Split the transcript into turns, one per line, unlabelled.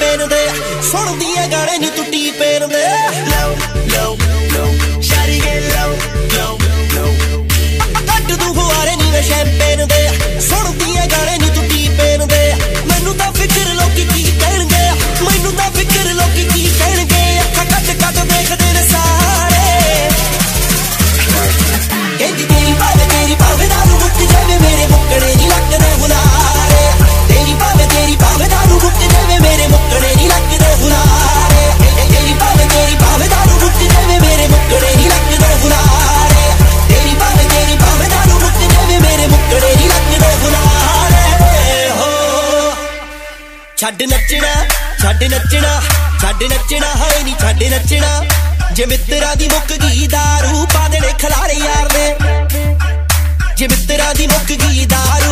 ਪੈਰ ਦੇ ਸੁਣਦੀ ਛੱਡ ਨੱਚਣਾ ਛੱਡ ਨੱਚਣਾ ਛੱਡ ਨੱਚਣਾ ਹੈ ਨਹੀਂ ਛੱਡ ਨੱਚਣਾ। ਜੇ ਮਿੱਤਰਾਂ ਦੀ ਮੁੱਕ ਗਈ ਦਾਰੂ, ਪਾ ਦੇਣੇ ਖਲਾਰੇ ਯਾਰ ਦੇ ਜੇ ਮਿੱਤਰਾਂ ਦੀ ਮੁੱਕ ਗਈ
ਦਾਰੂ